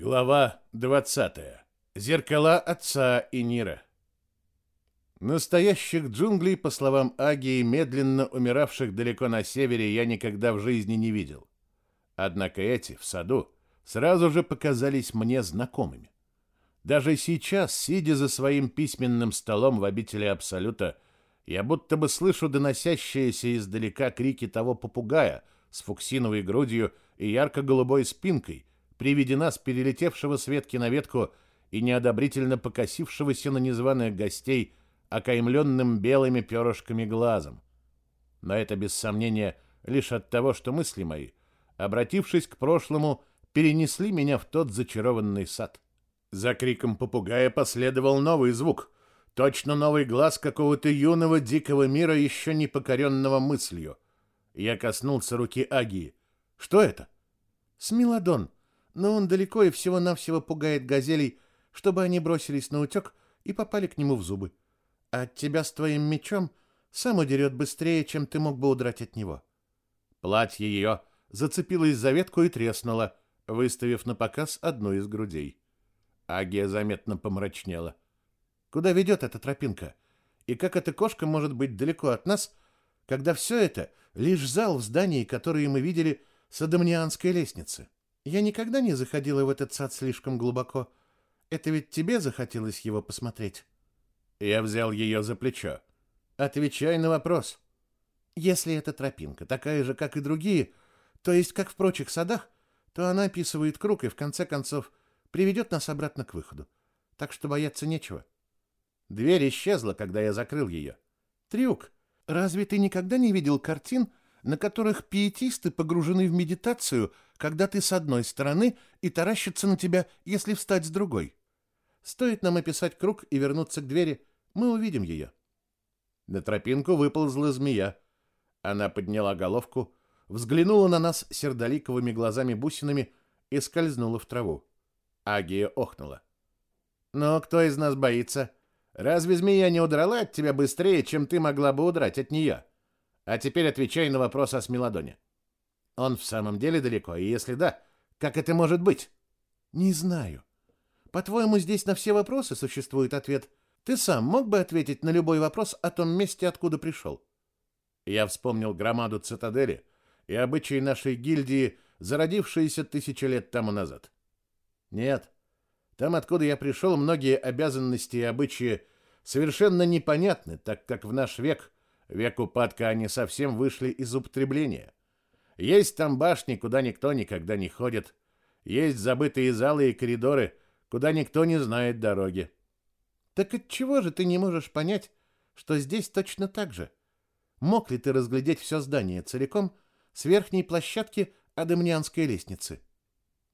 Глава 20. Зеркала отца и Нира. Настоящих джунглей, по словам Агии, медленно умиравших далеко на севере, я никогда в жизни не видел. Однако эти, в саду, сразу же показались мне знакомыми. Даже сейчас, сидя за своим письменным столом в обители Абсолюта, я будто бы слышу доносящиеся издалека крики того попугая с фуксиновой грудью и ярко-голубой спинкой, при виде нас, перелетевшего с ветки на ветку и неодобрительно покосившегося на незваных гостей, окаймленным белыми перышками глазом. Но это, без сомнения, лишь от того, что мысли мои, обратившись к прошлому, перенесли меня в тот зачарованный сад. За криком попугая последовал новый звук, точно новый глаз какого-то юного дикого мира, еще не покоренного мыслью. Я коснулся руки Агии. «Что это?» «Смелодон», но он далеко и всего-навсего пугает газелей, чтобы они бросились на утек и попали к нему в зубы. А от тебя с твоим мечом сам удерет быстрее, чем ты мог бы удрать от него. Платье ее зацепилось за ветку и треснуло, выставив на показ одну из грудей. Агия заметно помрачнела. Куда ведет эта тропинка? И как эта кошка может быть далеко от нас, когда все это лишь зал в здании, которое мы видели с Адамнианской лестницы? — я никогда не заходила в этот сад слишком глубоко. Это ведь тебе захотелось его посмотреть. Я взял ее за плечо. Отвечай на вопрос. Если эта тропинка такая же, как и другие, то есть как в прочих садах, то она описывает круг и в конце концов приведет нас обратно к выходу. Так что бояться нечего. Дверь исчезла, когда я закрыл ее. Трюк. Разве ты никогда не видел картин, на которых пиетисты погружены в медитацию, когда ты с одной стороны и таращатся на тебя, если встать с другой. Стоит нам описать круг и вернуться к двери, мы увидим ее. На тропинку выползла змея. Она подняла головку, взглянула на нас сердоликовыми глазами-бусинами и скользнула в траву. Агия охнула. «Но кто из нас боится? Разве змея не удрала от тебя быстрее, чем ты могла бы удрать от нее?» А теперь отвечай на вопрос о Смелодоне. Он в самом деле далеко, и если да, как это может быть? Не знаю. По-твоему, здесь на все вопросы существует ответ? Ты сам мог бы ответить на любой вопрос о том месте, откуда пришел? Я вспомнил громаду цитадели и обычаи нашей гильдии, зародившиеся тысячи лет тому назад. Нет, там, откуда я пришел, многие обязанности и обычаи совершенно непонятны, так как в наш век – век упадка они совсем вышли из употребления. Есть там башни, куда никто никогда не ходит. Есть забытые залы и коридоры, куда никто не знает дороги. Так от чего же ты не можешь понять, что здесь точно так же? Мог ли ты разглядеть все здание целиком с верхней площадки Адамнианской лестницы?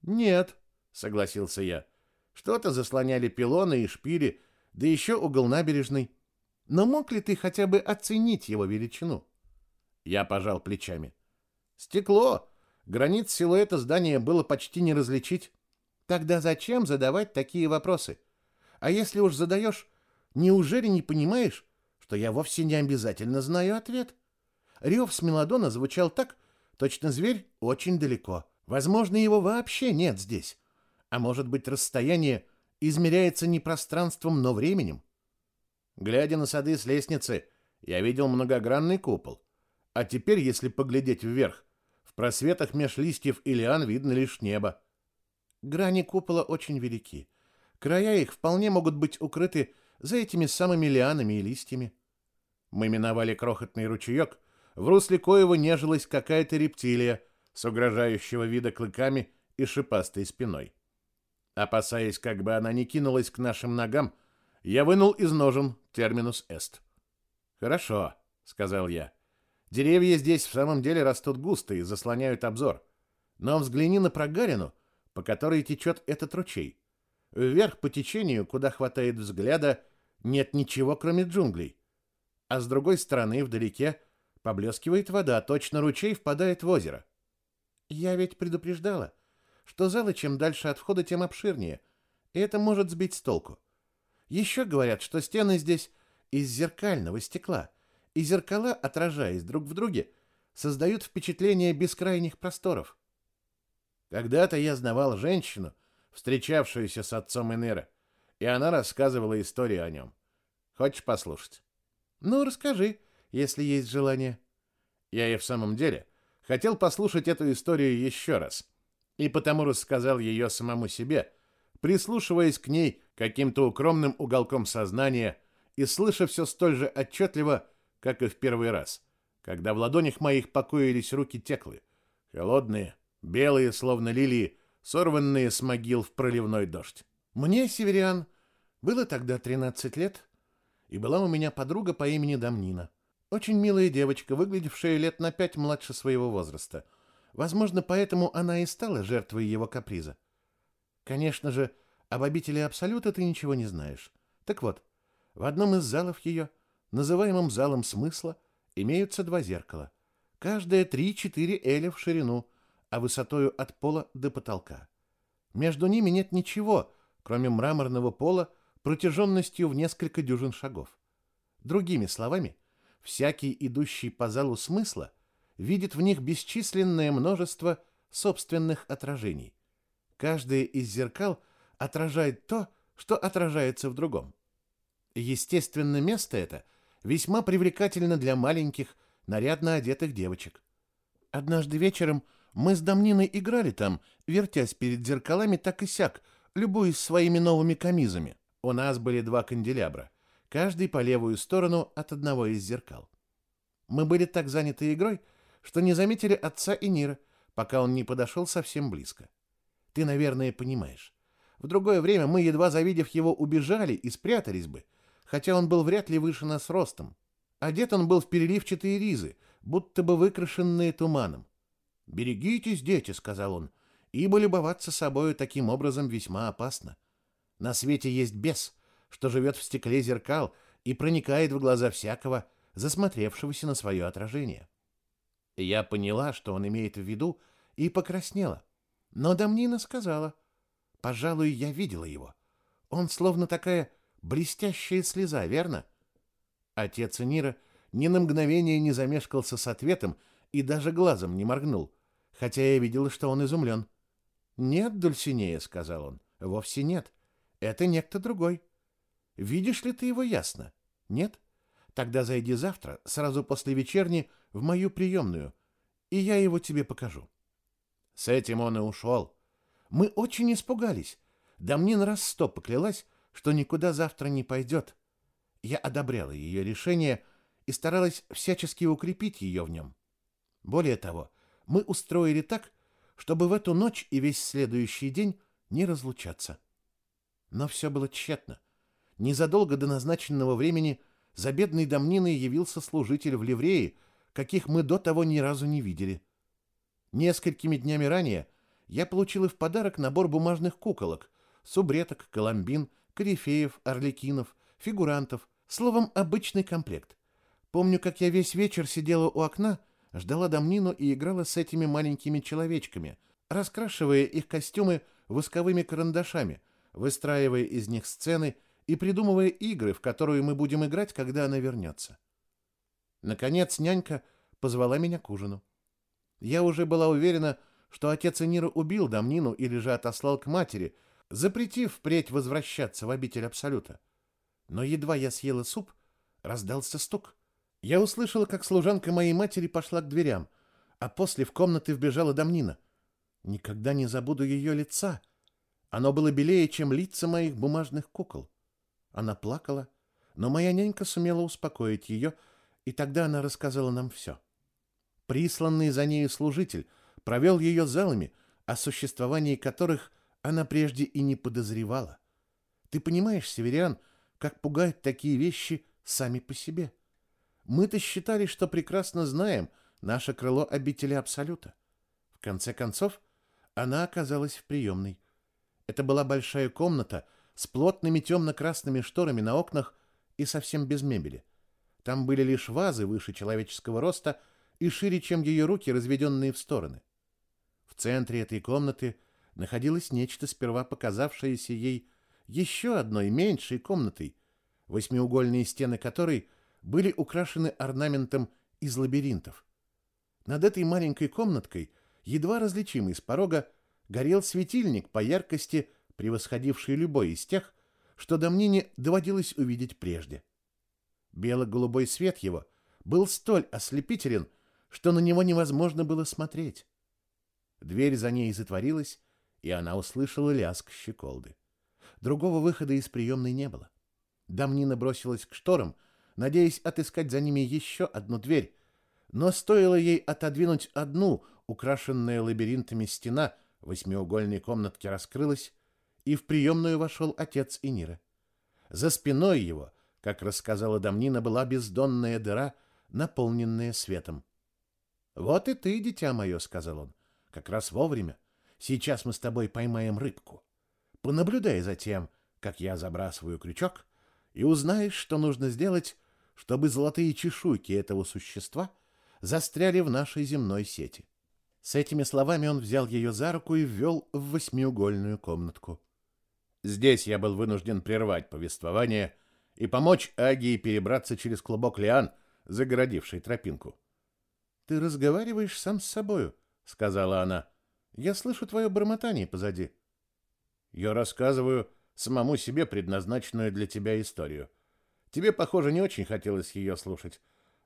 Нет, согласился я. Что-то заслоняли пилоны и шпили, да еще угол набережной. Но мог ли ты хотя бы оценить его величину? Я пожал плечами. Стекло. Границ силуэта здания было почти не различить. Тогда зачем задавать такие вопросы? А если уж задаешь, неужели не понимаешь, что я вовсе не обязательно знаю ответ? Рев с мелодона звучал так, точно зверь очень далеко. Возможно, его вообще нет здесь. А может быть, расстояние измеряется не пространством, но временем? Глядя на сады с лестницы, я видел многогранный купол. А теперь, если поглядеть вверх, в просветах меж листьев и лиан видно лишь небо. Грани купола очень велики. Края их вполне могут быть укрыты за этими самыми лианами и листьями. Мы миновали крохотный ручеек, в русле коего нежилась какая-то рептилия с угрожающего вида клыками и шипастой спиной. Опасаясь, как бы она не кинулась к нашим ногам, я вынул из ножен терминус эст. «Хорошо», — сказал я. «Деревья здесь в самом деле растут густо и заслоняют обзор. Но взгляни на прогарину, по которой течет этот ручей. Вверх по течению, куда хватает взгляда, нет ничего, кроме джунглей. А с другой стороны, вдалеке, поблескивает вода, точно ручей впадает в озеро. Я ведь предупреждала, что залы чем дальше от входа, тем обширнее, и это может сбить с толку. Еще говорят, что стены здесь из зеркального стекла, и зеркала, отражаясь друг в друге, создают впечатление бескрайних просторов. Когда-то я знавал женщину, встречавшуюся с отцом Энера, и она рассказывала историю о нем. Хочешь послушать? Ну, расскажи, если есть желание. Я и в самом деле хотел послушать эту историю еще раз, и потому рассказал ее самому себе, прислушиваясь к ней каким-то укромным уголком сознания и слыша все столь же отчетливо, как и в первый раз, когда в ладонях моих покоились руки теклы, холодные, белые, словно лилии, сорванные с могил в проливной дождь. Мне, северян, было тогда 13 лет, и была у меня подруга по имени Дамнина. Очень милая девочка, выглядевшая лет на пять младше своего возраста. Возможно, поэтому она и стала жертвой его каприза. Конечно же, об обители Абсолюта ты ничего не знаешь. Так вот, в одном из залов ее, называемом залом смысла, имеются два зеркала. Каждое три-четыре эля в ширину, а высотою от пола до потолка. Между ними нет ничего, кроме мраморного пола, протяженностью в несколько дюжин шагов. Другими словами, всякий, идущий по залу смысла, видит в них бесчисленное множество собственных отражений. Каждое из зеркал отражает то, что отражается в другом. Естественно, место это весьма привлекательно для маленьких, нарядно одетых девочек. Однажды вечером мы с Дамниной играли там, вертясь перед зеркалами так и сяк, любуясь своими новыми камизами. У нас были два канделябра, каждый по левую сторону от одного из зеркал. Мы были так заняты игрой, что не заметили отца и Нира, пока он не подошел совсем близко. Ты, наверное, понимаешь. В другое время мы, едва завидев его, убежали и спрятались бы, хотя он был вряд ли выше нас ростом. Одет он был в переливчатые ризы, будто бы выкрашенные туманом. «Берегитесь, дети», — сказал он, — «ибо любоваться собою таким образом весьма опасно. На свете есть бес, что живет в стекле зеркал и проникает в глаза всякого, засмотревшегося на свое отражение». Я поняла, что он имеет в виду, и покраснела. Но Дамнина сказала, «Пожалуй, я видела его. Он словно такая блестящая слеза, верно?» Отец Нира ни на мгновение не замешкался с ответом и даже глазом не моргнул, хотя я видела, что он изумлен. «Нет, Дульсинея», — сказал он, — «вовсе нет. Это некто другой. Видишь ли ты его ясно? Нет? Тогда зайди завтра, сразу после вечерни, в мою приемную, и я его тебе покажу». С этим он и ушел. Мы очень испугались. Да мне на раз сто поклялась, что никуда завтра не пойдет. Я одобряла ее решение и старалась всячески укрепить ее в нем. Более того, мы устроили так, чтобы в эту ночь и весь следующий день не разлучаться. Но все было тщетно. Незадолго до назначенного времени за бедной домниной явился служитель в ливрее, каких мы до того ни разу не видели. Несколькими днями ранее я получила в подарок набор бумажных куколок, субреток, коломбин, корифеев, орликинов, фигурантов, словом, обычный комплект. Помню, как я весь вечер сидела у окна, ждала Дамнину и играла с этими маленькими человечками, раскрашивая их костюмы восковыми карандашами, выстраивая из них сцены и придумывая игры, в которые мы будем играть, когда она вернется. Наконец нянька позвала меня к ужину. Я уже была уверена, что отец Энира убил Дамнину или же отослал к матери, запретив впредь возвращаться в обитель Абсолюта. Но едва я съела суп, раздался стук. Я услышала, как служанка моей матери пошла к дверям, а после в комнаты вбежала Дамнина. Никогда не забуду ее лица. Оно было белее, чем лица моих бумажных кукол. Она плакала, но моя нянька сумела успокоить ее, и тогда она рассказала нам все. Присланный за нею служитель провел ее залами, о существовании которых она прежде и не подозревала. Ты понимаешь, Северян, как пугают такие вещи сами по себе. Мы-то считали, что прекрасно знаем наше крыло обители Абсолюта. В конце концов, она оказалась в приемной. Это была большая комната с плотными темно-красными шторами на окнах и совсем без мебели. Там были лишь вазы выше человеческого роста и шире, чем ее руки, разведенные в стороны. В центре этой комнаты находилось нечто, сперва показавшееся ей еще одной меньшей комнатой, восьмиугольные стены которой были украшены орнаментом из лабиринтов. Над этой маленькой комнаткой, едва различимый с порога, горел светильник по яркости, превосходивший любой из тех, что Дамнине доводилось увидеть прежде. Бело-голубой свет его был столь ослепителен, что на него невозможно было смотреть. Дверь за ней затворилась, и она услышала лязг щеколды. Другого выхода из приемной не было. Дамнина бросилась к шторам, надеясь отыскать за ними еще одну дверь, но стоило ей отодвинуть одну, украшенная лабиринтами стена восьмиугольной комнатки раскрылась, и в приемную вошел отец Инира. За спиной его, как рассказала Дамнина, была бездонная дыра, наполненная светом. «Вот и ты, дитя мое», — сказал он, — «как раз вовремя. Сейчас мы с тобой поймаем рыбку. Понаблюдай за тем, как я забрасываю крючок, и узнаешь, что нужно сделать, чтобы золотые чешуйки этого существа застряли в нашей земной сети». С этими словами он взял ее за руку и ввел в восьмиугольную комнатку. Здесь я был вынужден прервать повествование и помочь Агии перебраться через клубок лиан, загородивший тропинку. «Ты разговариваешь сам с собою», — сказала она. «Я слышу твое бормотание позади». «Я рассказываю самому себе предназначенную для тебя историю. Тебе, похоже, не очень хотелось ее слушать,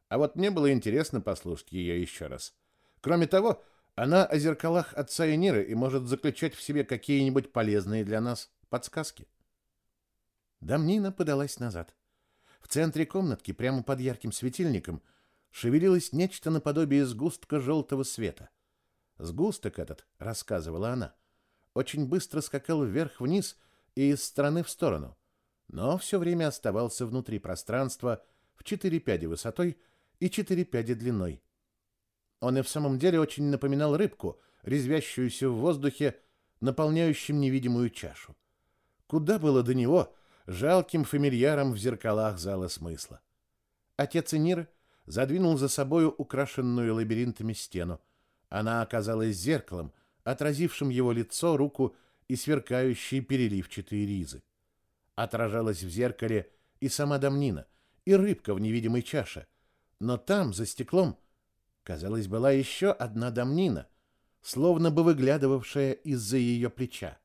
а вот мне было интересно послушать ее еще раз. Кроме того, она о зеркалах отца и и может заключать в себе какие-нибудь полезные для нас подсказки. Дамнина подалась назад. В центре комнатки, прямо под ярким светильником, шевелилось нечто наподобие сгустка желтого света. Сгусток этот, рассказывала она, очень быстро скакал вверх-вниз и из стороны в сторону, но все время оставался внутри пространства в четыре пяди высотой и четыре пяди длиной. Он и в самом деле очень напоминал рыбку, резвящуюся в воздухе, наполняющим невидимую чашу. Куда было до него, жалким фамильяром в зеркалах зала смысла? Отец Энир задвинул за собою украшенную лабиринтами стену. Она оказалась зеркалом, отразившим его лицо, руку и сверкающие переливчатые ризы. Отражалась в зеркале и сама Дамнина, и рыбка в невидимой чаше. Но там, за стеклом, казалось, была еще одна Дамнина, словно бы выглядывавшая из-за ее плеча.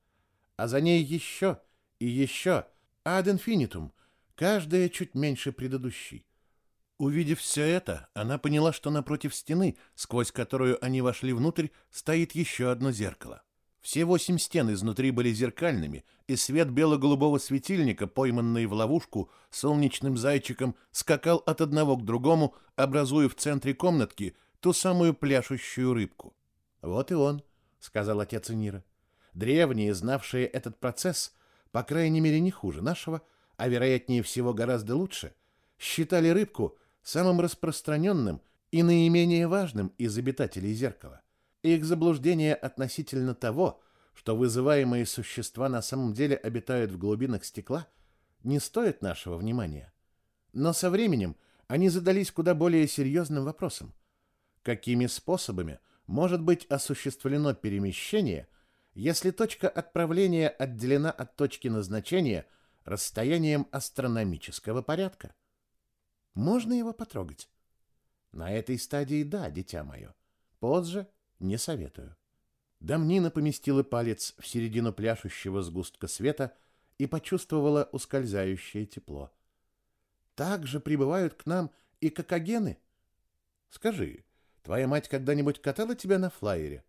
А за ней еще и еще ad infinitum, каждая чуть меньше предыдущей. Увидев все это, она поняла, что напротив стены, сквозь которую они вошли внутрь, стоит еще одно зеркало. Все восемь стен изнутри были зеркальными, и свет бело-голубого светильника, пойманный в ловушку, солнечным зайчиком скакал от одного к другому, образуя в центре комнатки ту самую пляшущую рыбку. «Вот и он», — сказал отец Энира. Древние, знавшие этот процесс, по крайней мере не хуже нашего, а вероятнее всего гораздо лучше, считали рыбку самым распространенным и наименее важным из обитателей зеркала. Их заблуждение относительно того, что вызываемые существа на самом деле обитают в глубинах стекла, не стоит нашего внимания. Но со временем они задались куда более серьезным вопросом. Какими способами может быть осуществлено перемещение если точка отправления отделена от точки назначения расстоянием астрономического порядка. Можно его потрогать? На этой стадии да, дитя мое. Позже не советую. Дамнина поместила палец в середину пляшущего сгустка света и почувствовала ускользающее тепло. Так же прибывают к нам и кокогены. Скажи, твоя мать когда-нибудь катала тебя на флайере?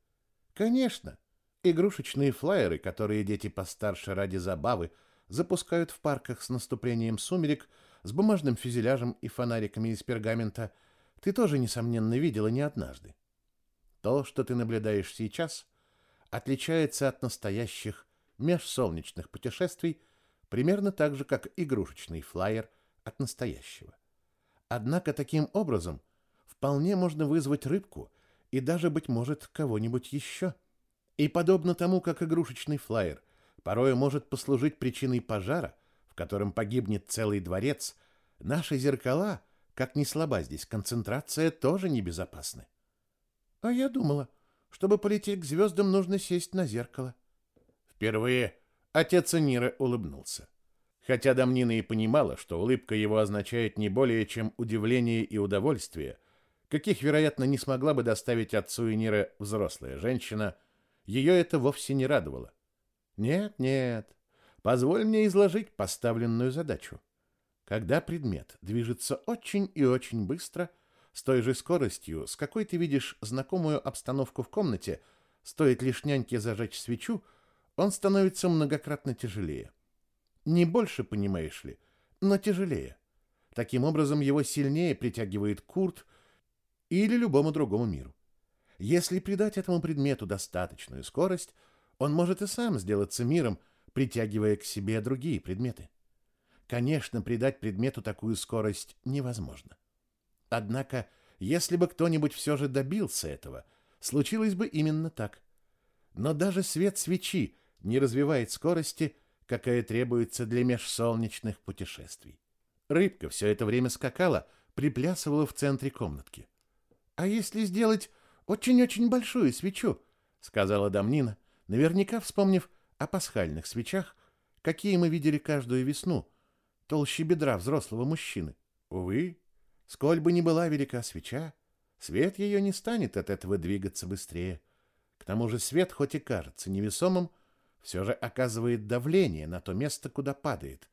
Конечно. Игрушечные флайеры, которые дети постарше ради забавы запускают в парках с наступлением сумерек, с бумажным фюзеляжем и фонариками из пергамента, ты тоже, несомненно, видела не однажды. То, что ты наблюдаешь сейчас, отличается от настоящих межсолнечных путешествий примерно так же, как игрушечный флайер от настоящего. Однако таким образом вполне можно вызвать рыбку и даже, быть может, кого-нибудь еще – и подобно тому, как игрушечный флайер порой может послужить причиной пожара, в котором погибнет целый дворец, наши зеркала, как ни слаба здесь концентрация, тоже небезопасны. А я думала, чтобы полететь к звездам, нужно сесть на зеркало. Впервые отец Нира улыбнулся. Хотя Дамнина и понимала, что улыбка его означает не более, чем удивление и удовольствие, каких, вероятно, не смогла бы доставить отцу Энира взрослая женщина – ее это вовсе не радовало. Нет, нет. Позволь мне изложить поставленную задачу. Когда предмет движется очень и очень быстро, с той же скоростью, с какой ты видишь знакомую обстановку в комнате, стоит лишь няньке зажечь свечу, он становится многократно тяжелее. Не больше, понимаешь ли, но тяжелее. Таким образом, его сильнее притягивает Курт или любому другому миру. Если придать этому предмету достаточную скорость, он может и сам сделаться миром, притягивая к себе другие предметы. Конечно, придать предмету такую скорость невозможно. Однако, если бы кто-нибудь все же добился этого, случилось бы именно так. Но даже свет свечи не развивает скорости, какая требуется для межсолнечных путешествий. Рыбка все это время скакала, приплясывала в центре комнатки. «А если сделать очень-очень большую свечу?» — сказала Дамнина, наверняка вспомнив о пасхальных свечах, какие мы видели каждую весну, толще бедра взрослого мужчины. Увы, сколь бы ни была велика свеча, свет ее не станет от этого двигаться быстрее. К тому же свет, хоть и кажется невесомым, все же оказывает давление на то место, куда падает.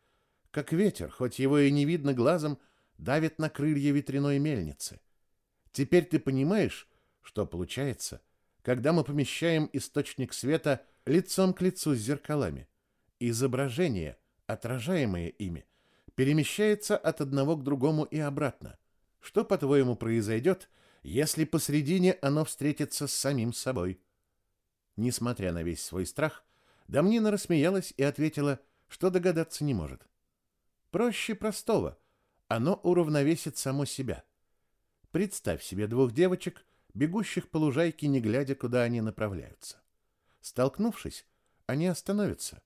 Как ветер, хоть его и не видно глазом, давит на крылья ветряной мельницы. Теперь ты понимаешь, что получается, когда мы помещаем источник света лицом к лицу с зеркалами. Изображение, отражаемое ими, перемещается от одного к другому и обратно. Что, по-твоему, произойдет, если посредине оно встретится с самим собой? Несмотря на весь свой страх, Дамнина рассмеялась и ответила, что догадаться не может. Проще простого. Оно уравновесит само себя. Представь себе двух девочек, бегущих по лужайке, не глядя, куда они направляются. Столкнувшись, они остановятся.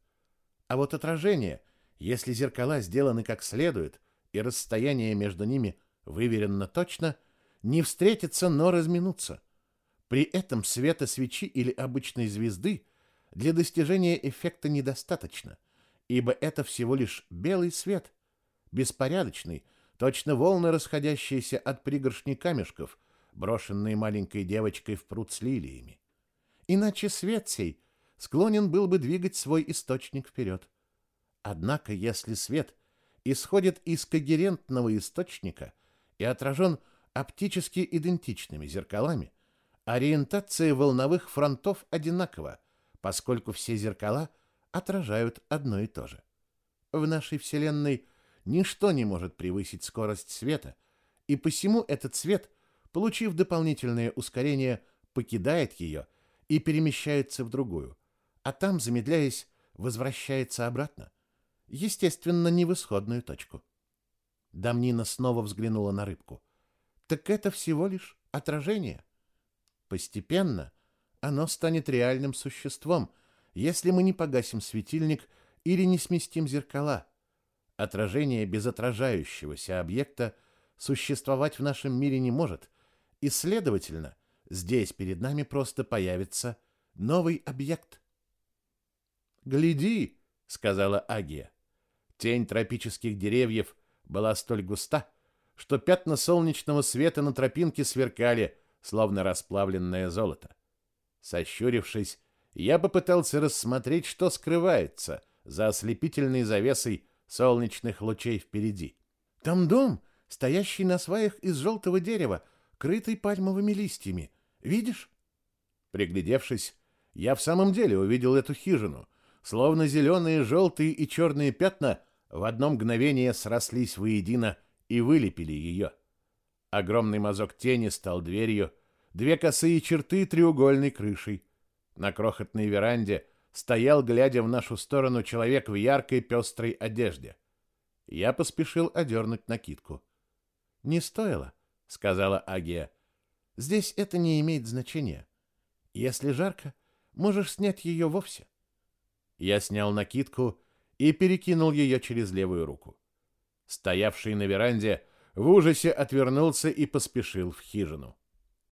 А вот отражение, если зеркала сделаны как следует, и расстояние между ними выверено точно, не встретятся, но разминутся. При этом света свечи или обычной звезды для достижения эффекта недостаточно, ибо это всего лишь белый свет, беспорядочный, точно волны, расходящиеся от пригоршни камешков, брошенные маленькой девочкой в пруд с лилиями. Иначе свет сей склонен был бы двигать свой источник вперед. Однако, если свет исходит из когерентного источника и отражен оптически идентичными зеркалами, ориентация волновых фронтов одинакова, поскольку все зеркала отражают одно и то же. В нашей Вселенной ничто не может превысить скорость света, и посему этот свет, получив дополнительное ускорение, покидает ее и перемещается в другую, а там, замедляясь, возвращается обратно, естественно, не в исходную точку. Дамнина снова взглянула на рыбку. Так это всего лишь отражение. Постепенно оно станет реальным существом, если мы не погасим светильник или не сместим зеркала. Отражение без отражающегося объекта существовать в нашем мире не может, и, следовательно, Здесь перед нами просто появится новый объект. «Гляди!» — сказала Агия. Тень тропических деревьев была столь густа, что пятна солнечного света на тропинке сверкали, словно расплавленное золото. Сощурившись, я попытался рассмотреть, что скрывается за ослепительной завесой солнечных лучей впереди. «Там дом, стоящий на сваях из желтого дерева, крытый пальмовыми листьями. Видишь? Приглядевшись, я в самом деле увидел эту хижину. Словно зеленые, желтые и черные пятна в одно мгновение срослись воедино и вылепили ее. Огромный мазок тени стал дверью, две косые черты треугольной крышей. На крохотной веранде стоял, глядя в нашу сторону, человек в яркой пестрой одежде. Я поспешил одернуть накидку. «Не стоило», — сказала Агия. Здесь это не имеет значения. Если жарко, можешь снять ее вовсе. Я снял накидку и перекинул ее через левую руку. Стоявший на веранде в ужасе отвернулся и поспешил в хижину.